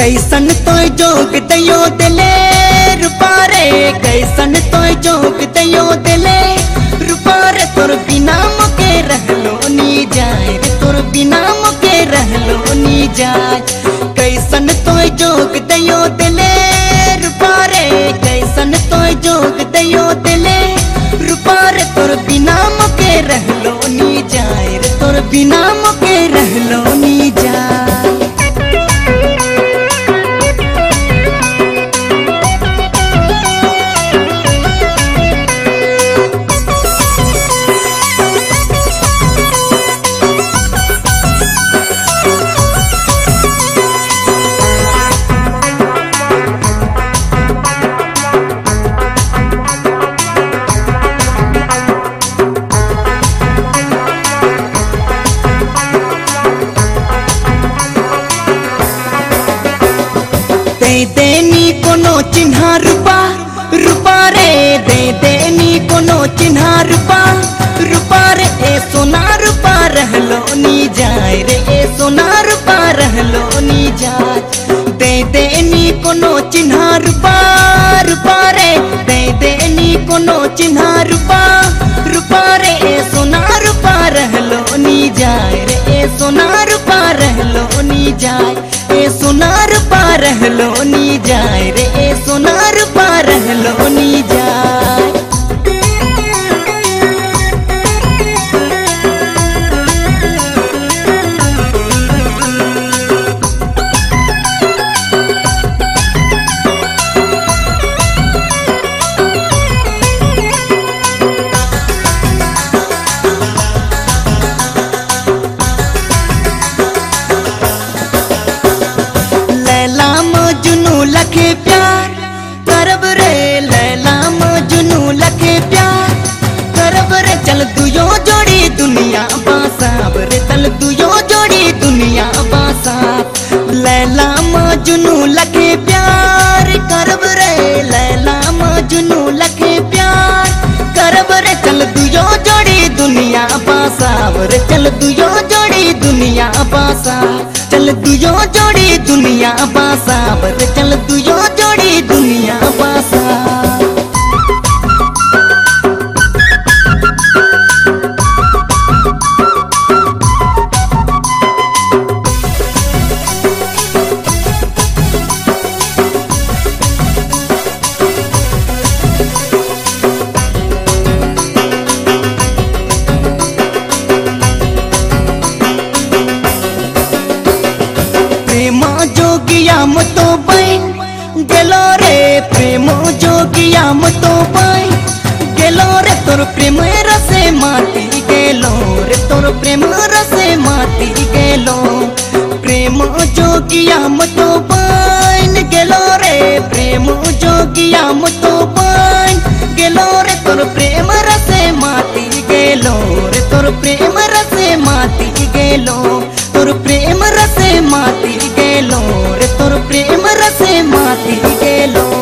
कैसन तो जोग दयो दिले, रूपा रे, कैसन तो जोग दयो दिले। रूपा रे, तोर बिना मुके रहलो नी जाए तोर बिना मुके रहलो नी जाए। कैसन तो जोग दयो दिले, रूपा रे, कैसन तो जोग दयो दिले। रूपा रे, तोर बिना मुके रहलो नी जाए तोर बिना मुके रहलो चिन्ह रूपा रूपा रे, ए सोना रूपा रहलो नी जाए रे, ए सोना रूपा रहलो नी जाए दे देनी कोनो चिन्ह रूपा रूपा रे, दे देनी कोनो चिन्ह रूपा रूपा रे, ए सोना रूपा रहलो नी जाए रे, ए सोना रूपा रहलो नी जाए ए सोनार पा रहलो नी जाए रे, ए सोनार पा रहलो नी लखे प्यार। करब रे लैला मजनू लखे प्यार। करब रे चल दुयो जोड़ी दुनिया बासाब। रे चल दुयो जोड़ी दुनिया बासाब। लैला मजनू लखे प्यार। करब रे लैला मजनू लखे प्यार। करब रे चल दुयो जोड़ी दुनिया बासाब। रे चल दुयो जोड़ी दुनिया बासाब। चल दुयो जोड़ी दुनिया बासाब। रे चल प्रेम जोगिया मतो बैन गेलो रे प्रेम जोगिया मतो बैन गेलो रे तोर प्रेम रसे माटी गेलो रे, तोर प्रेम रसे माटी गेलो। प्रेम जोगिया मतो बैन गेलो रे प्रेम जोगिया मतो बैन गेलो रे तोर प्रेम रसे माती गेलो रे, तोर प्रेम रसे माटी गेलो। siempre se mate